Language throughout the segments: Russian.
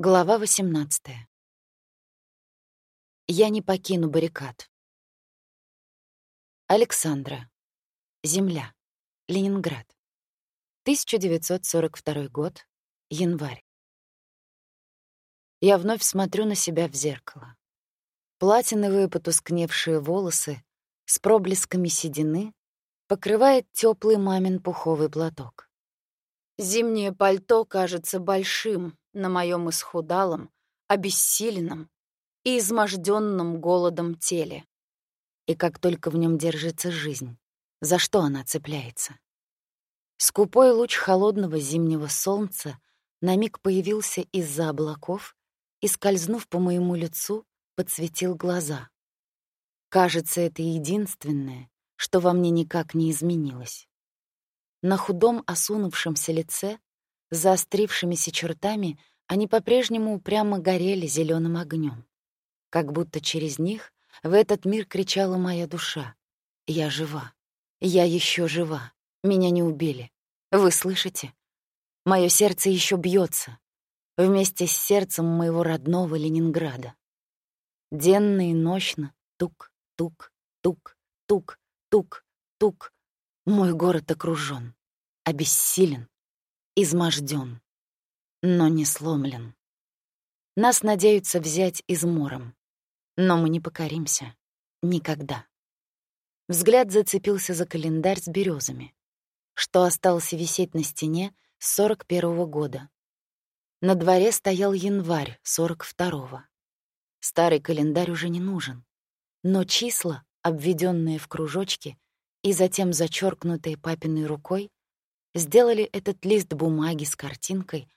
Глава 18. Я не покину баррикад. Александра. Земля. Ленинград. 1942 год. Январь. Я вновь смотрю на себя в зеркало. Платиновые потускневшие волосы с проблесками седины покрывает теплый мамин пуховый платок. Зимнее пальто кажется большим на моем исхудалом, обессиленном и изможденном голодом теле. И как только в нем держится жизнь, за что она цепляется? Скупой луч холодного зимнего солнца на миг появился из-за облаков и, скользнув по моему лицу, подсветил глаза. Кажется, это единственное, что во мне никак не изменилось. На худом осунувшемся лице, заострившимися чертами, они по-прежнему упрямо горели зеленым огнем. Как будто через них в этот мир кричала моя душа. «Я жива. Я еще жива. Меня не убили. Вы слышите? Мое сердце еще бьется вместе с сердцем моего родного Ленинграда. Денно и ночно тук, тук, тук, тук, тук, тук. Мой город окружен, обессилен, изможден, но не сломлен. Нас надеются взять измором, но мы не покоримся. Никогда. Взгляд зацепился за календарь с березами, что остался висеть на стене с 41 -го года. На дворе стоял январь 42-го. Старый календарь уже не нужен. Но числа, обведенные в кружочки и затем зачеркнутые папиной рукой, сделали этот лист бумаги с картинкой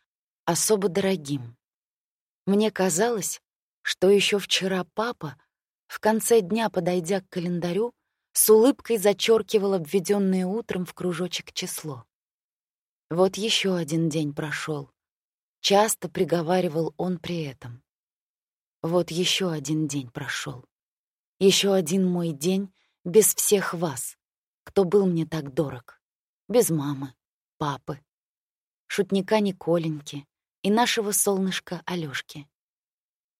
особо дорогим. Мне казалось, что еще вчера папа, в конце дня подойдя к календарю, с улыбкой зачеркивал обведенное утром в кружочек число. Вот еще один день прошел. Часто приговаривал он при этом. Вот еще один день прошел. Еще один мой день без всех вас, кто был мне так дорог. Без мамы, папы, шутника Николеньки и нашего солнышка Алёшки.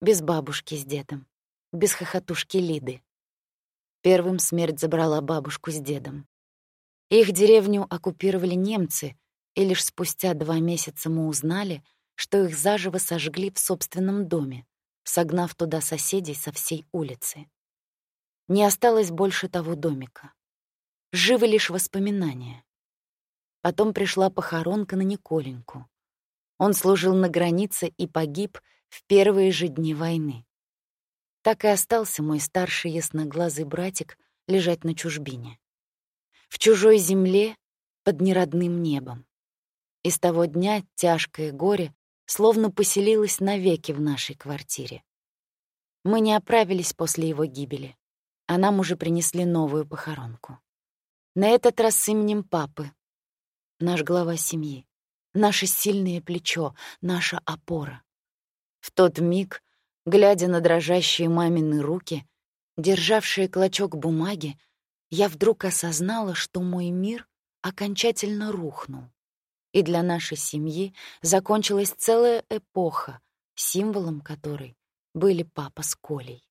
Без бабушки с дедом, без хохотушки Лиды. Первым смерть забрала бабушку с дедом. Их деревню оккупировали немцы, и лишь спустя два месяца мы узнали, что их заживо сожгли в собственном доме, согнав туда соседей со всей улицы. Не осталось больше того домика. Живы лишь воспоминания. Потом пришла похоронка на Николеньку. Он служил на границе и погиб в первые же дни войны. Так и остался мой старший ясноглазый братик лежать на чужбине. В чужой земле под неродным небом. И с того дня тяжкое горе словно поселилась навеки в нашей квартире. Мы не оправились после его гибели, а нам уже принесли новую похоронку. На этот раз с именем папы. Наш глава семьи, наше сильное плечо, наша опора. В тот миг, глядя на дрожащие мамины руки, державшие клочок бумаги, я вдруг осознала, что мой мир окончательно рухнул и для нашей семьи закончилась целая эпоха, символом которой были папа с Колей.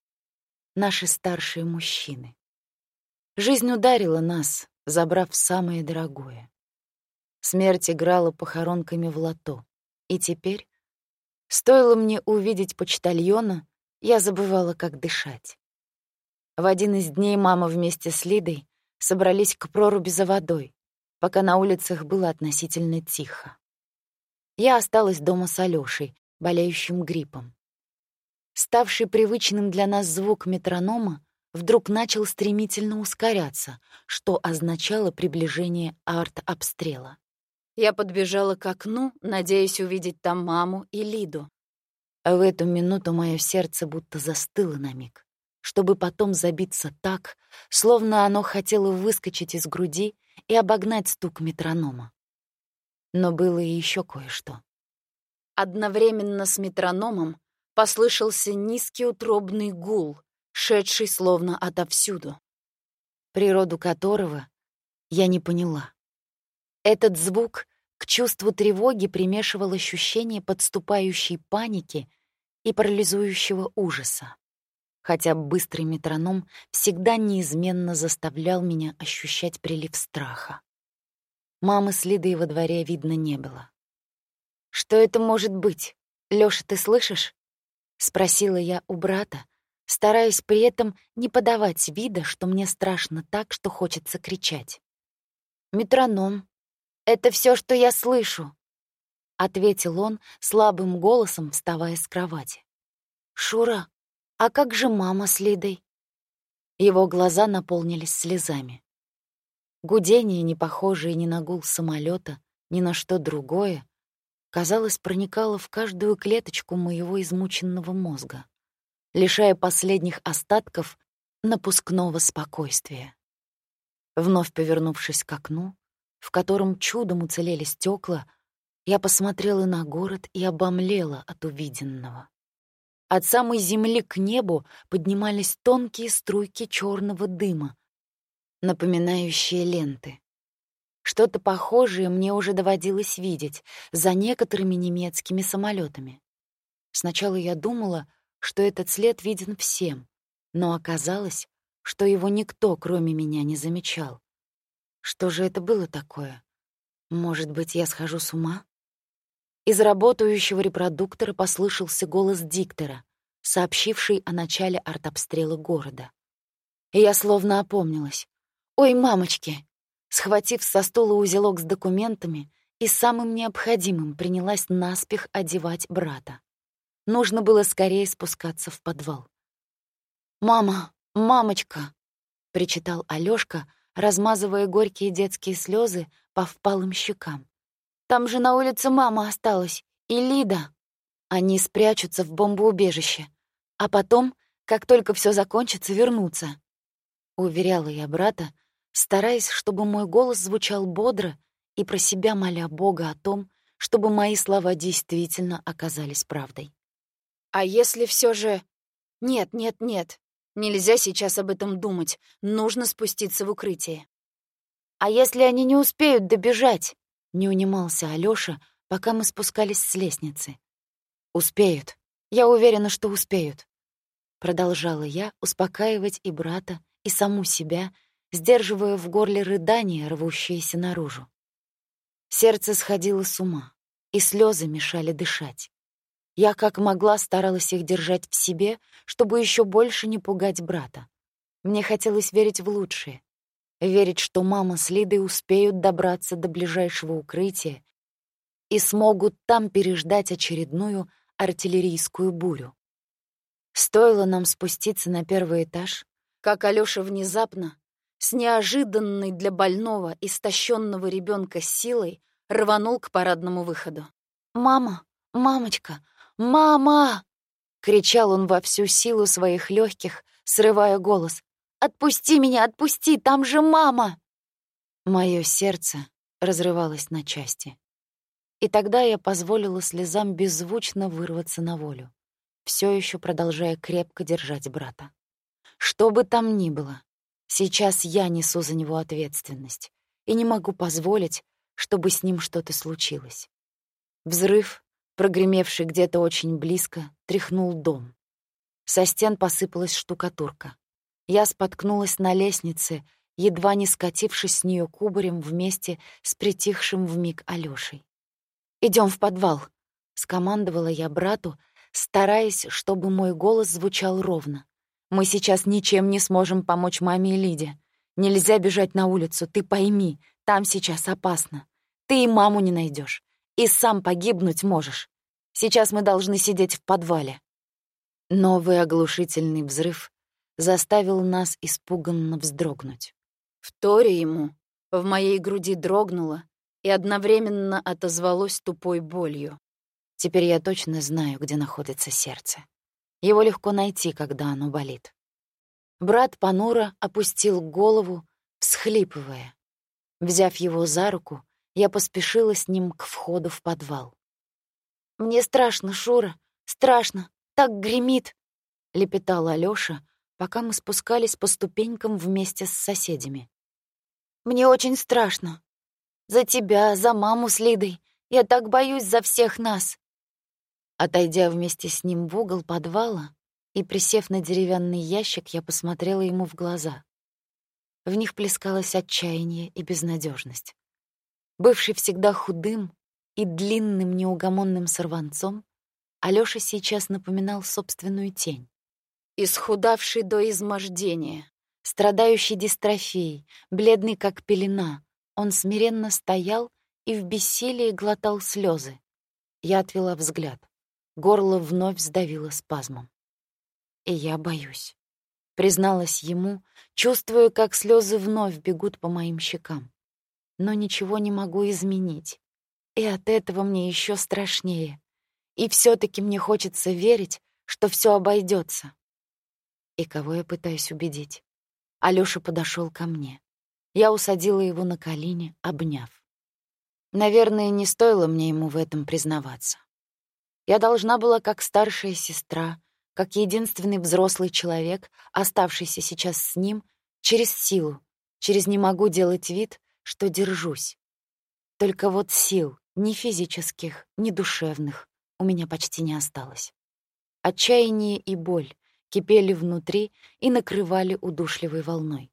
Наши старшие мужчины. Жизнь ударила нас, забрав самое дорогое. Смерть играла похоронками в лото, и теперь, стоило мне увидеть почтальона, я забывала, как дышать. В один из дней мама вместе с Лидой собрались к проруби за водой, пока на улицах было относительно тихо. Я осталась дома с Алёшей, болеющим гриппом. Ставший привычным для нас звук метронома вдруг начал стремительно ускоряться, что означало приближение арт-обстрела. Я подбежала к окну, надеясь увидеть там маму и Лиду. А в эту минуту мое сердце будто застыло на миг, чтобы потом забиться так, словно оно хотело выскочить из груди и обогнать стук метронома. Но было и еще кое-что. Одновременно с метрономом послышался низкий утробный гул, шедший словно отовсюду, природу которого я не поняла. Этот звук К чувству тревоги примешивал ощущение подступающей паники и парализующего ужаса. Хотя быстрый метроном всегда неизменно заставлял меня ощущать прилив страха. Мамы с Лидой во дворе видно не было. «Что это может быть? Лёша, ты слышишь?» — спросила я у брата, стараясь при этом не подавать вида, что мне страшно так, что хочется кричать. «Метроном. Это все, что я слышу», — ответил он слабым голосом, вставая с кровати. «Шура, а как же мама с Лидой?» Его глаза наполнились слезами. Гудение, не похожее ни на гул самолета, ни на что другое, казалось, проникало в каждую клеточку моего измученного мозга лишая последних остатков напускного спокойствия. Вновь повернувшись к окну, в котором чудом уцелели стекла, я посмотрела на город и обомлела от увиденного. От самой земли к небу поднимались тонкие струйки черного дыма, напоминающие ленты. Что-то похожее мне уже доводилось видеть за некоторыми немецкими самолетами. Сначала я думала, что этот след виден всем, но оказалось, что его никто, кроме меня, не замечал. Что же это было такое? Может быть, я схожу с ума? Из работающего репродуктора послышался голос диктора, сообщивший о начале артобстрела города. И я словно опомнилась. «Ой, мамочки!» Схватив со стула узелок с документами и самым необходимым принялась наспех одевать брата. Нужно было скорее спускаться в подвал. «Мама! Мамочка!» — причитал Алёшка, размазывая горькие детские слезы по впалым щекам. «Там же на улице мама осталась и Лида. Они спрячутся в бомбоубежище, а потом, как только все закончится, вернутся». Уверяла я брата, стараясь, чтобы мой голос звучал бодро и про себя моля Бога о том, чтобы мои слова действительно оказались правдой. А если все же... Нет, нет, нет. Нельзя сейчас об этом думать. Нужно спуститься в укрытие. А если они не успеют добежать? Не унимался Алёша, пока мы спускались с лестницы. Успеют. Я уверена, что успеют. Продолжала я успокаивать и брата, и саму себя, сдерживая в горле рыдания, рвущиеся наружу. Сердце сходило с ума, и слезы мешали дышать. Я как могла старалась их держать в себе, чтобы еще больше не пугать брата. Мне хотелось верить в лучшее. Верить, что мама с Лидой успеют добраться до ближайшего укрытия и смогут там переждать очередную артиллерийскую бурю. Стоило нам спуститься на первый этаж, как Алёша внезапно, с неожиданной для больного, истощенного ребенка силой, рванул к парадному выходу. «Мама, мамочка, «Мама!» — кричал он во всю силу своих легких, срывая голос. «Отпусти меня, отпусти, там же мама!» Мое сердце разрывалось на части. И тогда я позволила слезам беззвучно вырваться на волю, все еще продолжая крепко держать брата. Что бы там ни было, сейчас я несу за него ответственность и не могу позволить, чтобы с ним что-то случилось. Взрыв прогремевший где-то очень близко, тряхнул дом. Со стен посыпалась штукатурка. Я споткнулась на лестнице, едва не скатившись с нее кубарем вместе с притихшим вмиг Алёшей. Идем в подвал», — скомандовала я брату, стараясь, чтобы мой голос звучал ровно. «Мы сейчас ничем не сможем помочь маме и Лиде. Нельзя бежать на улицу, ты пойми, там сейчас опасно. Ты и маму не найдешь и сам погибнуть можешь. Сейчас мы должны сидеть в подвале». Новый оглушительный взрыв заставил нас испуганно вздрогнуть. В торе ему в моей груди дрогнуло и одновременно отозвалось тупой болью. Теперь я точно знаю, где находится сердце. Его легко найти, когда оно болит. Брат понуро опустил голову, всхлипывая. Взяв его за руку, я поспешила с ним к входу в подвал. «Мне страшно, Шура, страшно, так гремит!» — лепетала Алёша, пока мы спускались по ступенькам вместе с соседями. «Мне очень страшно. За тебя, за маму с Лидой. Я так боюсь за всех нас. Отойдя вместе с ним в угол подвала и присев на деревянный ящик, я посмотрела ему в глаза. В них плескалось отчаяние и безнадежность. Бывший всегда худым и длинным неугомонным сорванцом, Алёша сейчас напоминал собственную тень. Исхудавший до измождения, страдающий дистрофией, бледный как пелена, он смиренно стоял и в бессилии глотал слезы. Я отвела взгляд. Горло вновь сдавило спазмом. И я боюсь. Призналась ему, чувствуя, как слезы вновь бегут по моим щекам. Но ничего не могу изменить. И от этого мне еще страшнее. И все таки мне хочется верить, что все обойдется. И кого я пытаюсь убедить? Алёша подошел ко мне. Я усадила его на колени, обняв. Наверное, не стоило мне ему в этом признаваться. Я должна была, как старшая сестра, как единственный взрослый человек, оставшийся сейчас с ним, через силу, через не могу делать вид, что держусь. Только вот сил, ни физических, ни душевных, у меня почти не осталось. Отчаяние и боль кипели внутри и накрывали удушливой волной.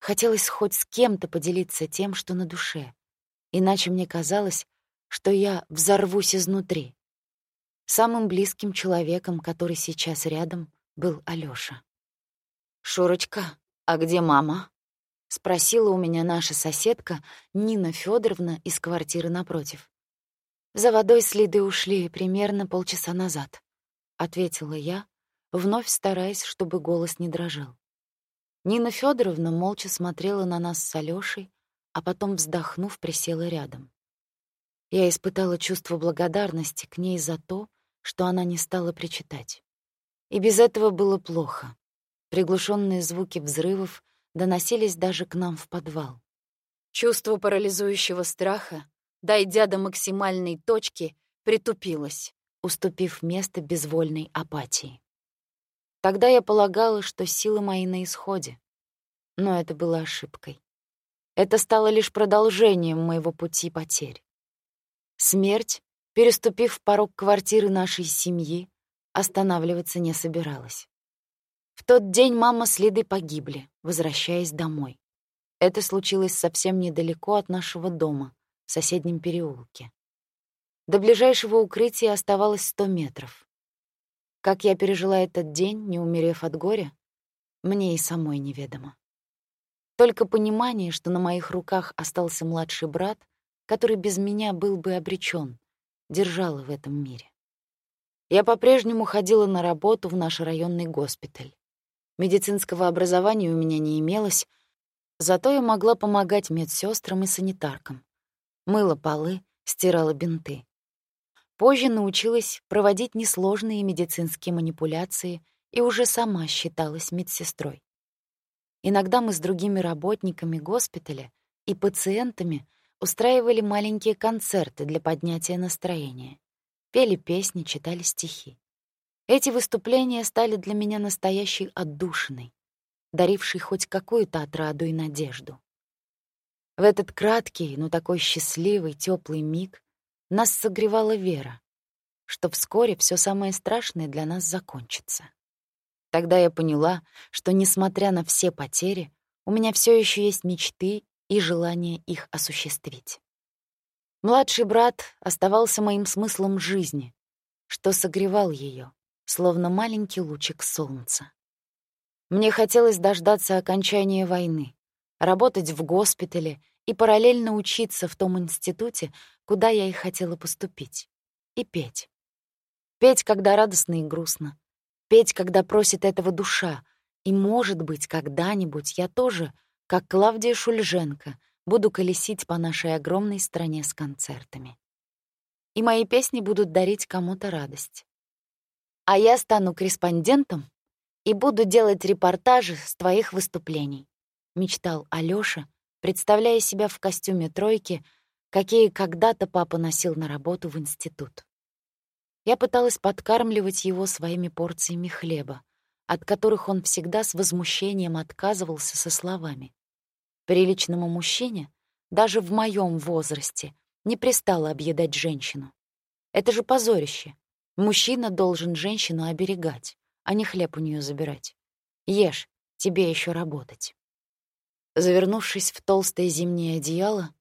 Хотелось хоть с кем-то поделиться тем, что на душе. Иначе мне казалось, что я взорвусь изнутри. Самым близким человеком, который сейчас рядом, был Алёша. «Шурочка, а где мама?» — спросила у меня наша соседка Нина Федоровна из квартиры напротив. «За водой следы ушли примерно полчаса назад», — ответила я, вновь стараясь, чтобы голос не дрожал. Нина Федоровна молча смотрела на нас с Алёшей, а потом, вздохнув, присела рядом. Я испытала чувство благодарности к ней за то, что она не стала причитать. И без этого было плохо. Приглушенные звуки взрывов доносились даже к нам в подвал. Чувство парализующего страха, дойдя до максимальной точки, притупилось, уступив место безвольной апатии. Тогда я полагала, что силы мои на исходе. Но это было ошибкой. Это стало лишь продолжением моего пути потерь. Смерть переступив порог квартиры нашей семьи, останавливаться не собиралась. В тот день мама с Лидой погибли, возвращаясь домой. Это случилось совсем недалеко от нашего дома, в соседнем переулке. До ближайшего укрытия оставалось сто метров. Как я пережила этот день, не умерев от горя, мне и самой неведомо. Только понимание, что на моих руках остался младший брат, который без меня был бы обречен, держала в этом мире. Я по-прежнему ходила на работу в наш районный госпиталь. Медицинского образования у меня не имелось, зато я могла помогать медсестрам и санитаркам. Мыла полы, стирала бинты. Позже научилась проводить несложные медицинские манипуляции и уже сама считалась медсестрой. Иногда мы с другими работниками госпиталя и пациентами устраивали маленькие концерты для поднятия настроения. Пели песни, читали стихи. Эти выступления стали для меня настоящей отдушиной, дарившей хоть какую-то отраду и надежду. В этот краткий, но такой счастливый, теплый миг нас согревала вера, что вскоре все самое страшное для нас закончится. Тогда я поняла, что, несмотря на все потери, у меня все еще есть мечты и желание их осуществить. Младший брат оставался моим смыслом жизни, что согревал ее, словно маленький лучик солнца. Мне хотелось дождаться окончания войны, работать в госпитале и параллельно учиться в том институте, куда я и хотела поступить, и петь. Петь, когда радостно и грустно. Петь, когда просит этого душа. И, может быть, когда-нибудь я тоже как Клавдия Шульженко, буду колесить по нашей огромной стране с концертами. И мои песни будут дарить кому-то радость. А я стану корреспондентом и буду делать репортажи с твоих выступлений, мечтал Алёша, представляя себя в костюме тройки, какие когда-то папа носил на работу в институт. Я пыталась подкармливать его своими порциями хлеба, от которых он всегда с возмущением отказывался со словами. Приличному мужчине даже в моем возрасте, не пристало объедать женщину. Это же позорище. Мужчина должен женщину оберегать, а не хлеб у нее забирать. Ешь, тебе еще работать. Завернувшись в толстое зимнее одеяло,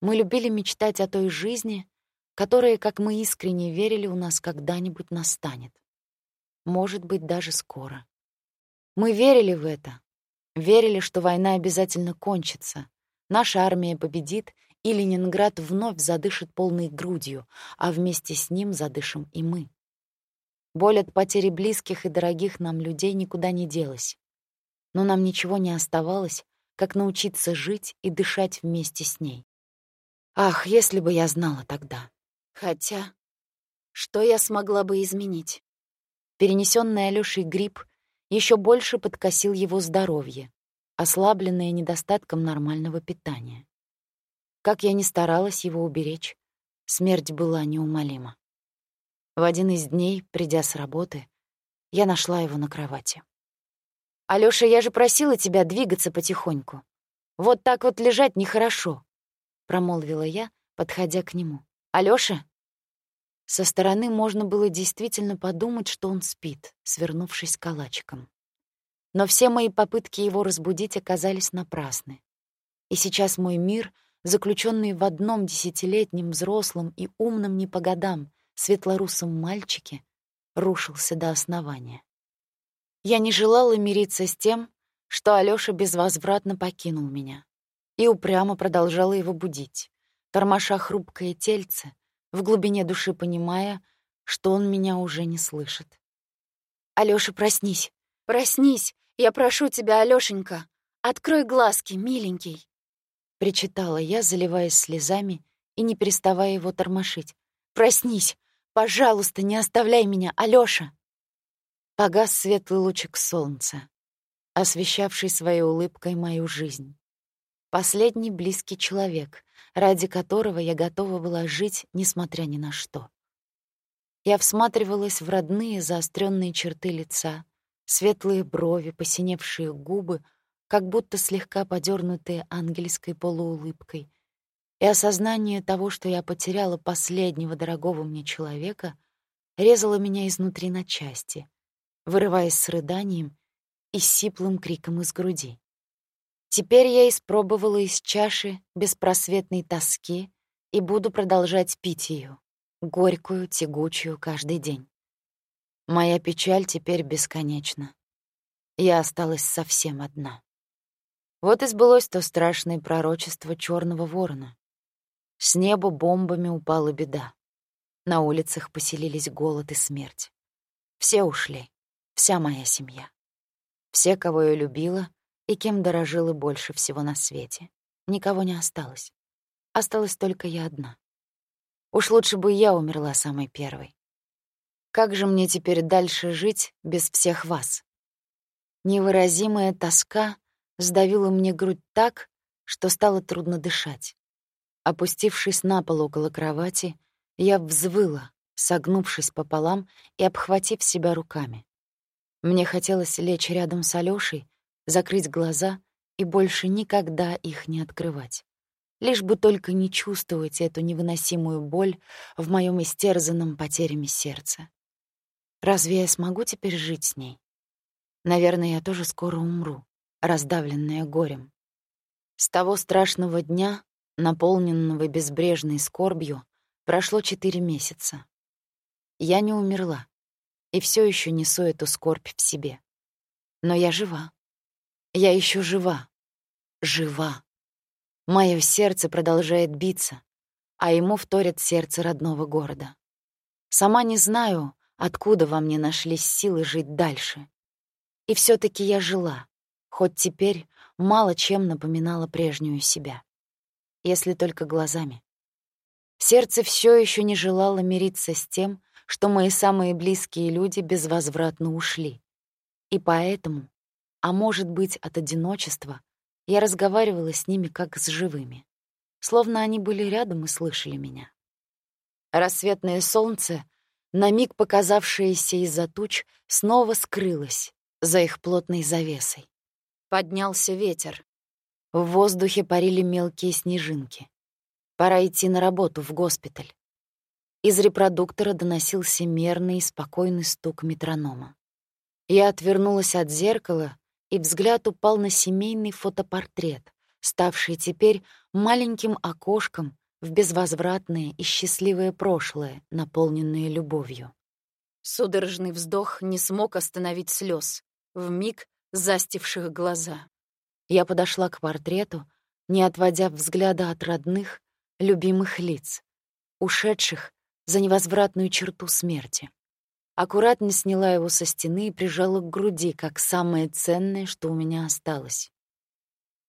мы любили мечтать о той жизни, которая, как мы искренне верили, у нас когда-нибудь настанет. Может быть, даже скоро. Мы верили в это. Верили, что война обязательно кончится. Наша армия победит, и Ленинград вновь задышит полной грудью, а вместе с ним задышим и мы. Боль от потери близких и дорогих нам людей никуда не делась. Но нам ничего не оставалось, как научиться жить и дышать вместе с ней. Ах, если бы я знала тогда. Хотя, что я смогла бы изменить? Перенесенный Алёшей грипп еще больше подкосил его здоровье, ослабленное недостатком нормального питания. Как я ни старалась его уберечь, смерть была неумолима. В один из дней, придя с работы, я нашла его на кровати. «Алёша, я же просила тебя двигаться потихоньку. Вот так вот лежать нехорошо», — промолвила я, подходя к нему. «Алёша?» Со стороны можно было действительно подумать, что он спит, свернувшись калачиком. Но все мои попытки его разбудить оказались напрасны. И сейчас мой мир, заключенный в одном десятилетнем взрослом и умном не по годам светлорусом мальчике, рушился до основания. Я не желала мириться с тем, что Алёша безвозвратно покинул меня, и упрямо продолжала его будить, тормоша хрупкое тельце, в глубине души понимая, что он меня уже не слышит. «Алёша, проснись! Проснись! Я прошу тебя, Алёшенька! Открой глазки, миленький!» Причитала я, заливаясь слезами и не переставая его тормошить. «Проснись! Пожалуйста, не оставляй меня, Алёша!» Погас светлый лучик солнца, освещавший своей улыбкой мою жизнь. Последний близкий человек, ради которого я готова была жить, несмотря ни на что. Я всматривалась в родные заостренные черты лица, светлые брови, посиневшие губы, как будто слегка подернутые ангельской полуулыбкой, и осознание того, что я потеряла последнего дорогого мне человека, резало меня изнутри на части, вырываясь с рыданием и сиплым криком из груди. Теперь я испробовала из чаши беспросветной тоски и буду продолжать пить ее, горькую, тягучую, каждый день. Моя печаль теперь бесконечна. Я осталась совсем одна. Вот и сбылось то страшное пророчество черного ворона. С неба бомбами упала беда. На улицах поселились голод и смерть. Все ушли, вся моя семья. Все, кого я любила, и кем дорожила больше всего на свете. Никого не осталось. Осталась только я одна. Уж лучше бы я умерла самой первой. Как же мне теперь дальше жить без всех вас? Невыразимая тоска сдавила мне грудь так, что стало трудно дышать. Опустившись на пол около кровати, я взвыла, согнувшись пополам и обхватив себя руками. Мне хотелось лечь рядом с Алёшей закрыть глаза и больше никогда их не открывать. Лишь бы только не чувствовать эту невыносимую боль в моем истерзанном потерями сердце. Разве я смогу теперь жить с ней? Наверное, я тоже скоро умру, раздавленная горем. С того страшного дня, наполненного безбрежной скорбью, прошло четыре месяца. Я не умерла и все еще несу эту скорбь в себе. Но я жива. Я еще жива. Жива. Мое сердце продолжает биться, а ему вторит сердце родного города. Сама не знаю, откуда во мне нашлись силы жить дальше. И все таки я жила, хоть теперь мало чем напоминала прежнюю себя. Если только глазами. Сердце все еще не желало мириться с тем, что мои самые близкие люди безвозвратно ушли. И поэтому а может быть, от одиночества, я разговаривала с ними как с живыми, словно они были рядом и слышали меня. Рассветное солнце, на миг показавшееся из-за туч, снова скрылось за их плотной завесой. Поднялся ветер. В воздухе парили мелкие снежинки. Пора идти на работу в госпиталь. Из репродуктора доносился мерный и спокойный стук метронома. Я отвернулась от зеркала, и взгляд упал на семейный фотопортрет, ставший теперь маленьким окошком в безвозвратное и счастливое прошлое, наполненное любовью. Судорожный вздох не смог остановить слез, вмиг застивших глаза. Я подошла к портрету, не отводя взгляда от родных, любимых лиц, ушедших за невозвратную черту смерти. Аккуратно сняла его со стены и прижала к груди, как самое ценное, что у меня осталось.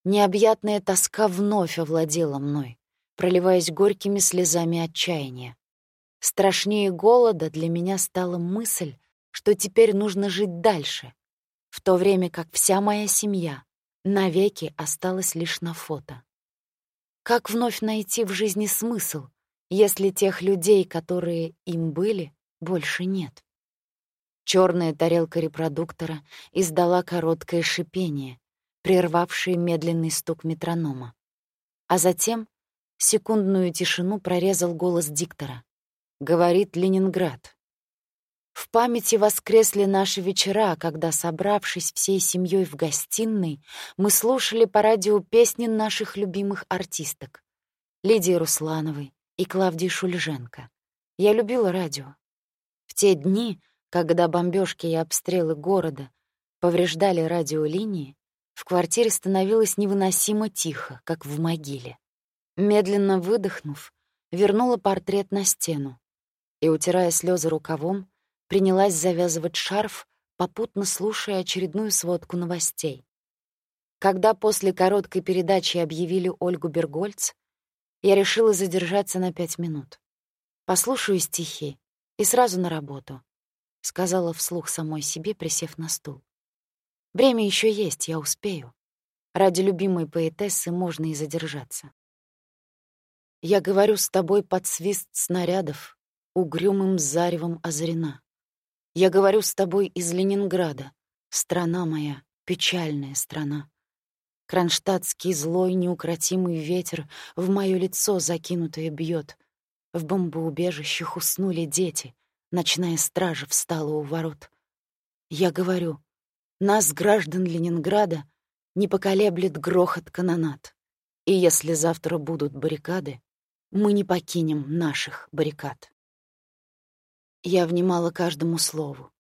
Необъятная тоска вновь овладела мной, проливаясь горькими слезами отчаяния. Страшнее голода для меня стала мысль, что теперь нужно жить дальше, в то время как вся моя семья навеки осталась лишь на фото. Как вновь найти в жизни смысл, если тех людей, которые им были, больше нет? Черная тарелка репродуктора издала короткое шипение, прервавшее медленный стук метронома. А затем секундную тишину прорезал голос диктора. Говорит Ленинград. В памяти воскресли наши вечера, когда, собравшись всей семьей в гостиной, мы слушали по радио песни наших любимых артисток — Лидии Руслановой и Клавдии Шульженко. Я любила радио. В те дни, когда бомбежки и обстрелы города повреждали радиолинии, в квартире становилось невыносимо тихо, как в могиле. Медленно выдохнув, вернула портрет на стену и, утирая слезы рукавом, принялась завязывать шарф, попутно слушая очередную сводку новостей. Когда после короткой передачи объявили Ольгу Бергольц, я решила задержаться на пять минут. «Послушаю стихи и сразу на работу», — сказала вслух самой себе, присев на стул. «Время еще есть, я успею. Ради любимой поэтессы можно и задержаться». Я говорю с тобой под свист снарядов, угрюмым заревом озарена. Я говорю с тобой из Ленинграда, страна моя, печальная страна. Кронштадтский злой неукротимый ветер в моё лицо закинутое бьет. В бомбоубежищах уснули дети, ночная стража встала у ворот. Я говорю, нас, граждан Ленинграда, не поколеблет грохот канонат. И если завтра будут баррикады, мы не покинем наших баррикад. Я внимала каждому слову,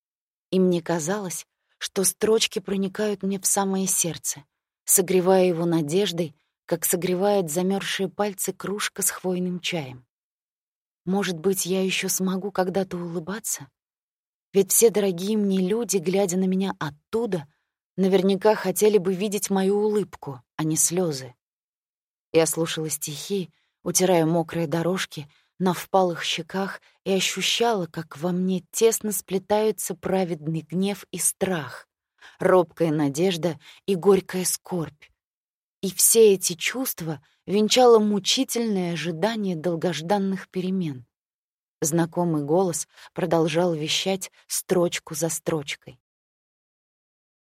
и мне казалось, что строчки проникают мне в самое сердце, согревая его надеждой, как согревает замерзшие пальцы кружка с хвойным чаем. Может быть, я еще смогу когда-то улыбаться? Ведь все дорогие мне люди, глядя на меня оттуда, наверняка хотели бы видеть мою улыбку, а не слезы. Я слушала стихи, утирая мокрые дорожки, на впалых щеках и ощущала, как во мне тесно сплетаются праведный гнев и страх, робкая надежда и горькая скорбь. И все эти чувства венчало мучительное ожидание долгожданных перемен. Знакомый голос продолжал вещать строчку за строчкой.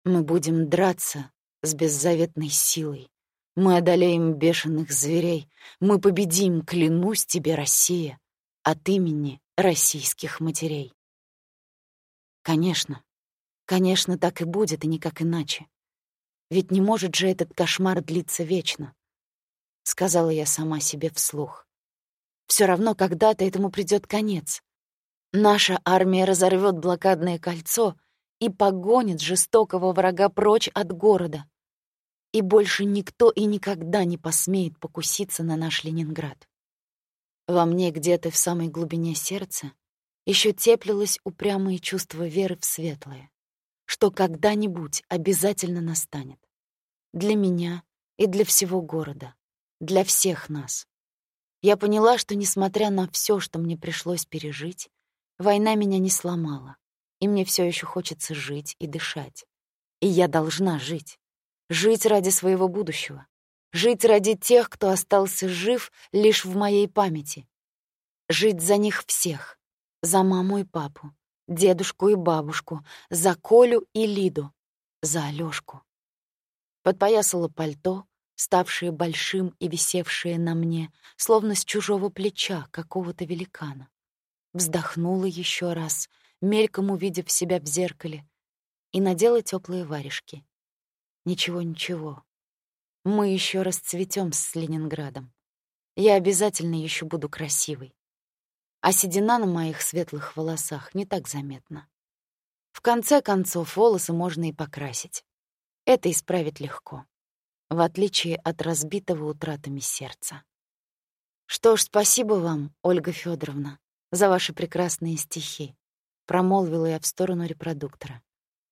«Мы будем драться с беззаветной силой, мы одолеем бешеных зверей. Мы победим, клянусь тебе, Россия, от имени российских матерей. Конечно, конечно, так и будет, и никак иначе. Ведь не может же этот кошмар длиться вечно, — сказала я сама себе вслух. Все равно когда-то этому придет конец. Наша армия разорвет блокадное кольцо и погонит жестокого врага прочь от города и больше никто и никогда не посмеет покуситься на наш Ленинград. Во мне где-то в самой глубине сердца еще теплилось упрямое чувство веры в светлое, что когда-нибудь обязательно настанет. Для меня и для всего города, для всех нас. Я поняла, что, несмотря на все, что мне пришлось пережить, война меня не сломала, и мне все еще хочется жить и дышать. И я должна жить. Жить ради своего будущего. Жить ради тех, кто остался жив лишь в моей памяти. Жить за них всех. За маму и папу, дедушку и бабушку, за Колю и Лиду, за Алёшку. Подпоясала пальто, ставшие большим и висевшие на мне, словно с чужого плеча какого-то великана. Вздохнула еще раз, мельком увидев себя в зеркале, и надела теплые варежки. Ничего, ничего. Мы еще расцветем с Ленинградом. Я обязательно еще буду красивой. А седина на моих светлых волосах не так заметна. В конце концов, волосы можно и покрасить. Это исправить легко, в отличие от разбитого утратами сердца. Что ж, спасибо вам, Ольга Федоровна, за ваши прекрасные стихи, промолвила я в сторону репродуктора.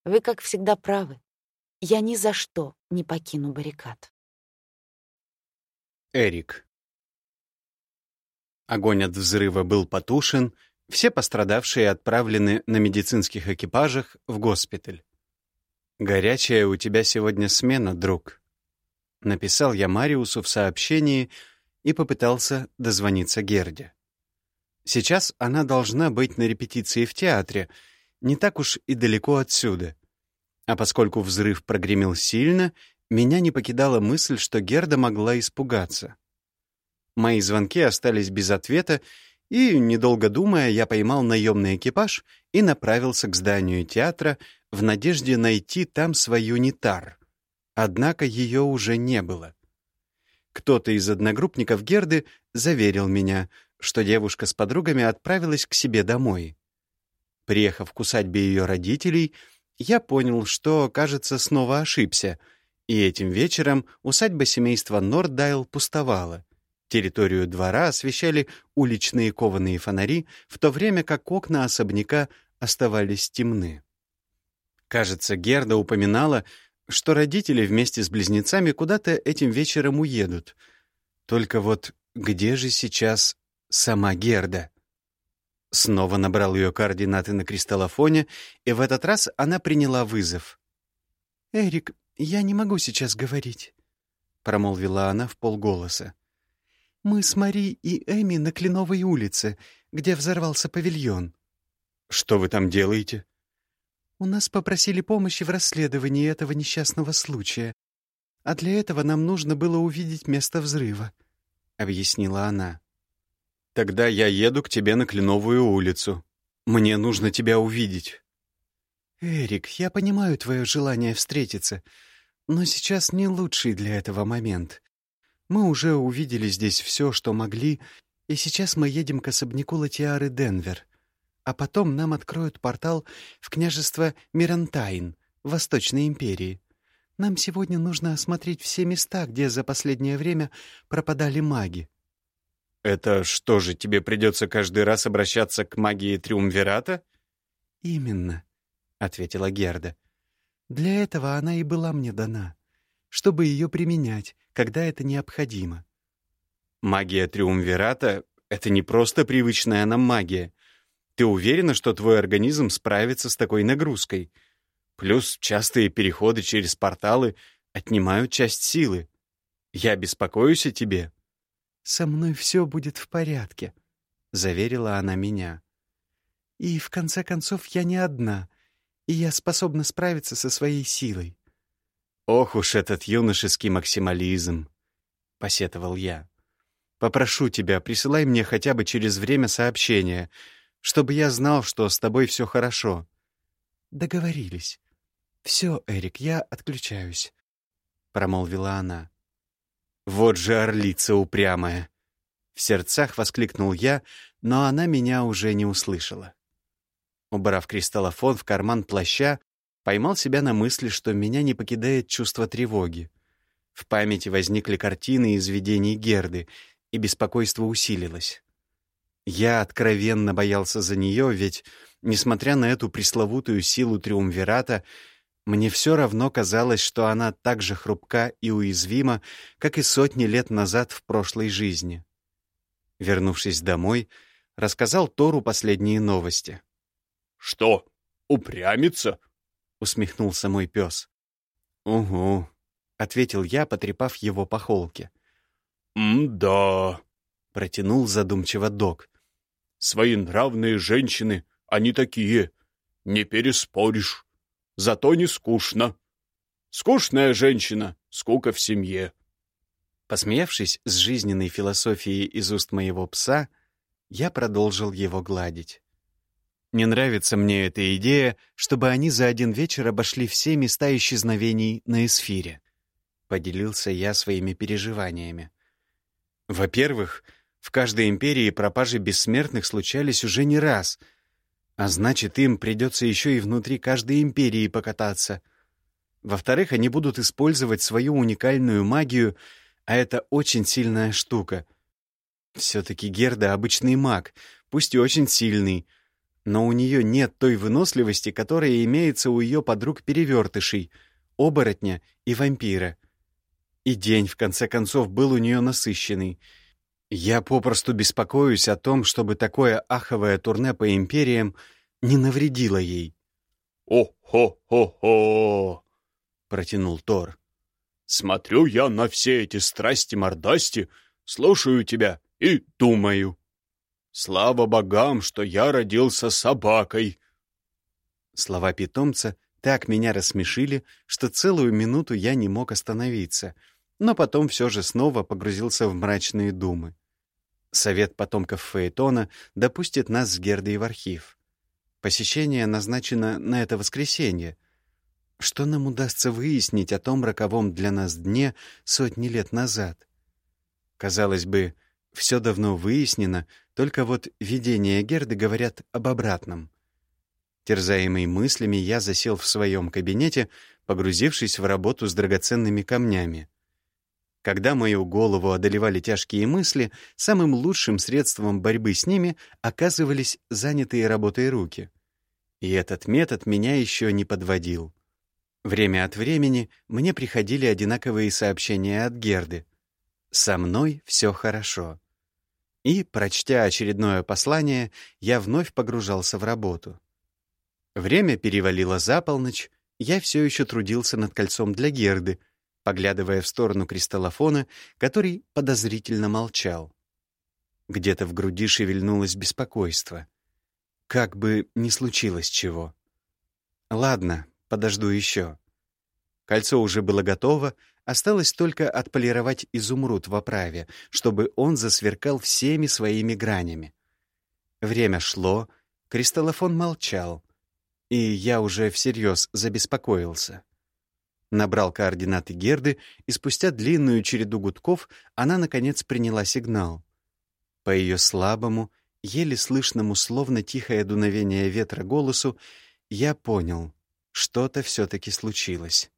Вы, как всегда, правы. Я ни за что не покину баррикад. Эрик. Огонь от взрыва был потушен, все пострадавшие отправлены на медицинских экипажах в госпиталь. «Горячая у тебя сегодня смена, друг», — написал я Мариусу в сообщении и попытался дозвониться Герде. Сейчас она должна быть на репетиции в театре, не так уж и далеко отсюда. А поскольку взрыв прогремел сильно, меня не покидала мысль, что Герда могла испугаться. Мои звонки остались без ответа, и, недолго думая, я поймал наемный экипаж и направился к зданию театра в надежде найти там свою нитар. Однако ее уже не было. Кто-то из одногруппников Герды заверил меня, что девушка с подругами отправилась к себе домой. Приехав к усадьбе ее родителей, я понял, что, кажется, снова ошибся, и этим вечером усадьба семейства Нордайл пустовала. Территорию двора освещали уличные кованые фонари, в то время как окна особняка оставались темны. Кажется, Герда упоминала, что родители вместе с близнецами куда-то этим вечером уедут. Только вот где же сейчас сама Герда? Снова набрал ее координаты на кристаллофоне, и в этот раз она приняла вызов. «Эрик, я не могу сейчас говорить», — промолвила она в полголоса. Мы с Мари и Эми на Кленовой улице, где взорвался павильон». «Что вы там делаете?» «У нас попросили помощи в расследовании этого несчастного случая. А для этого нам нужно было увидеть место взрыва», — объяснила она. «Тогда я еду к тебе на Кленовую улицу. Мне нужно тебя увидеть». «Эрик, я понимаю твое желание встретиться, но сейчас не лучший для этого момент. Мы уже увидели здесь все, что могли, и сейчас мы едем к особняку Латиары Денвер. А потом нам откроют портал в княжество Мирантайн, Восточной империи. Нам сегодня нужно осмотреть все места, где за последнее время пропадали маги. «Это что же, тебе придется каждый раз обращаться к магии Триумвирата?» «Именно», — ответила Герда. «Для этого она и была мне дана, чтобы ее применять, когда это необходимо. Магия Триумвирата — это не просто привычная нам магия. Ты уверена, что твой организм справится с такой нагрузкой? Плюс частые переходы через порталы отнимают часть силы. Я беспокоюсь о тебе. «Со мной все будет в порядке», — заверила она меня. «И, в конце концов, я не одна, и я способна справиться со своей силой. «Ох уж этот юношеский максимализм!» — посетовал я. «Попрошу тебя, присылай мне хотя бы через время сообщения, чтобы я знал, что с тобой все хорошо». «Договорились. Все, Эрик, я отключаюсь», — промолвила она. «Вот же орлица упрямая!» В сердцах воскликнул я, но она меня уже не услышала. Убрав кристаллофон в карман плаща, поймал себя на мысли, что меня не покидает чувство тревоги. В памяти возникли картины из видений Герды, и беспокойство усилилось. Я откровенно боялся за нее, ведь, несмотря на эту пресловутую силу Триумвирата, мне все равно казалось, что она так же хрупка и уязвима, как и сотни лет назад в прошлой жизни. Вернувшись домой, рассказал Тору последние новости. «Что, упрямится?» — усмехнулся мой пес. «Угу», — ответил я, потрепав его по холке. «М-да», — протянул задумчиво док. «Своенравные женщины, они такие, не переспоришь. Зато не скучно. Скучная женщина, скука в семье. Посмеявшись с жизненной философией из уст моего пса, я продолжил его гладить. Не нравится мне эта идея, чтобы они за один вечер обошли все места исчезновений на эсфире. Поделился я своими переживаниями. Во-первых, в каждой империи пропажи бессмертных случались уже не раз, а значит, им придется еще и внутри каждой империи покататься. Во-вторых, они будут использовать свою уникальную магию, а это очень сильная штука. Все-таки Герда — обычный маг, пусть и очень сильный — но у нее нет той выносливости, которая имеется у ее подруг-перевертышей, оборотня и вампира. И день, в конце концов, был у нее насыщенный. Я попросту беспокоюсь о том, чтобы такое аховое турне по империям не навредило ей. «О-хо-хо-хо!» — протянул Тор. «Смотрю я на все эти страсти-мордасти, слушаю тебя и думаю. Слава богам, что я родился собакой!» Слова питомца так меня рассмешили, что целую минуту я не мог остановиться, но потом все же снова погрузился в мрачные думы. Совет потомков Фаэтона допустит нас с Гердой в архив. Посещение назначено на это воскресенье. Что нам удастся выяснить о том роковом для нас дне сотни лет назад? Казалось бы, все давно выяснено, только вот видения Герды говорят об обратном. Терзаемый мыслями, я засел в своем кабинете, погрузившись в работу с драгоценными камнями. Когда мою голову одолевали тяжкие мысли, самым лучшим средством борьбы с ними оказывались занятые работой руки. И этот метод меня еще не подводил. Время от времени мне приходили одинаковые сообщения от Герды. «Со мной все хорошо». И, прочтя очередное послание, я вновь погружался в работу. Время перевалило за полночь, я все еще трудился над кольцом для Герды, поглядывая в сторону кристаллофона, который подозрительно молчал. Где-то в груди шевельнулось беспокойство. Как бы ни случилось чего. Ладно, подожду еще. Кольцо уже было готово, Осталось только отполировать изумруд в оправе, чтобы он засверкал всеми своими гранями. Время шло, кристаллофон молчал, и я уже всерьез забеспокоился. Набрал координаты Герды, и спустя длинную череду гудков она, наконец, приняла сигнал. По ее слабому, еле слышному, словно тихое дуновение ветра голосу, я понял, что-то все-таки случилось.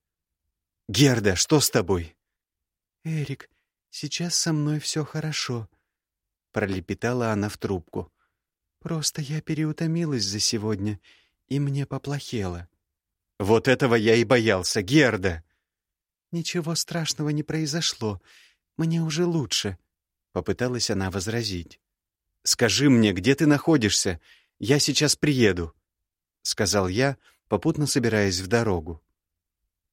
«Герда, что с тобой?» «Эрик, сейчас со мной все хорошо», — пролепетала она в трубку. «Просто я переутомилась за сегодня, и мне поплохело». «Вот этого я и боялся, Герда!» «Ничего страшного не произошло. Мне уже лучше», — попыталась она возразить. «Скажи мне, где ты находишься? Я сейчас приеду», — сказал я, попутно собираясь в дорогу.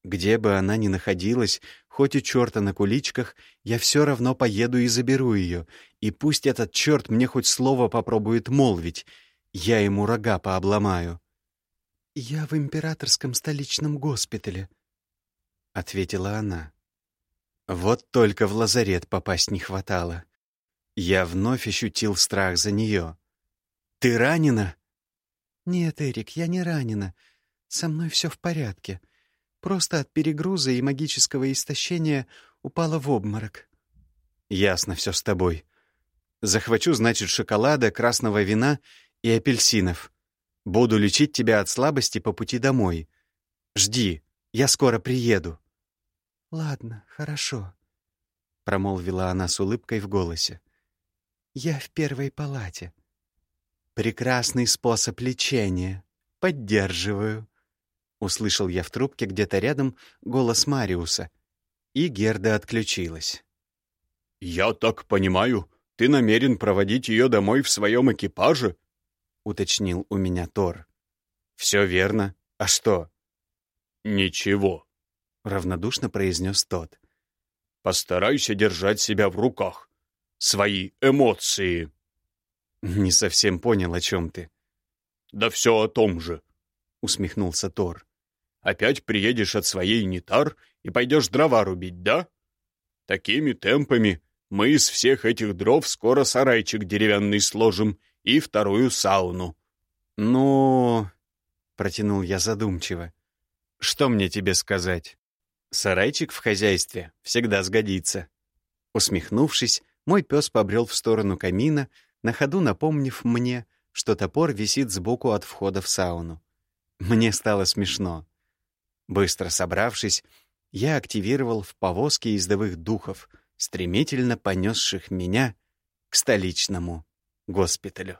Где бы она ни находилась, хоть у черта на куличках, я все равно поеду и заберу ее, и пусть этот черт мне хоть слово попробует молвить, я ему рога пообломаю. «Я в императорском столичном госпитале», — ответила она. Вот только в лазарет попасть не хватало. Я вновь ощутил страх за нее. «Ты ранена?» «Нет, Эрик, я не ранена. Со мной все в порядке. Просто от перегруза и магического истощения упала в обморок. Ясно все с тобой. Захвачу, значит, шоколада, красного вина и апельсинов. Буду лечить тебя от слабости по пути домой. Жди, я скоро приеду. Ладно, хорошо, промолвила она с улыбкой в голосе. Я в первой палате. Прекрасный способ лечения. Поддерживаю. Услышал я в трубке где-то рядом голос Мариуса, и Герда отключилась. «Я так понимаю, ты намерен проводить ее домой в своем экипаже?» — уточнил у меня Тор. «Все верно. А что?» «Ничего», — равнодушно произнес тот. «Постарайся держать себя в руках. Свои эмоции». «Не совсем понял, о чем ты». «Да все о том же», — усмехнулся Тор. Опять приедешь от своей Нитар и пойдешь дрова рубить, да?» Такими темпами мы из всех этих дров скоро сарайчик деревянный сложим и вторую сауну». «Ну...» — протянул я задумчиво. «Что мне тебе сказать? Сарайчик в хозяйстве всегда сгодится». Усмехнувшись, мой пес побрел в сторону камина, на ходу напомнив мне, что топор висит сбоку от входа в сауну. Мне стало смешно. Быстро собравшись, я активировал в повозке ездовых духов, стремительно понесших меня к столичному госпиталю.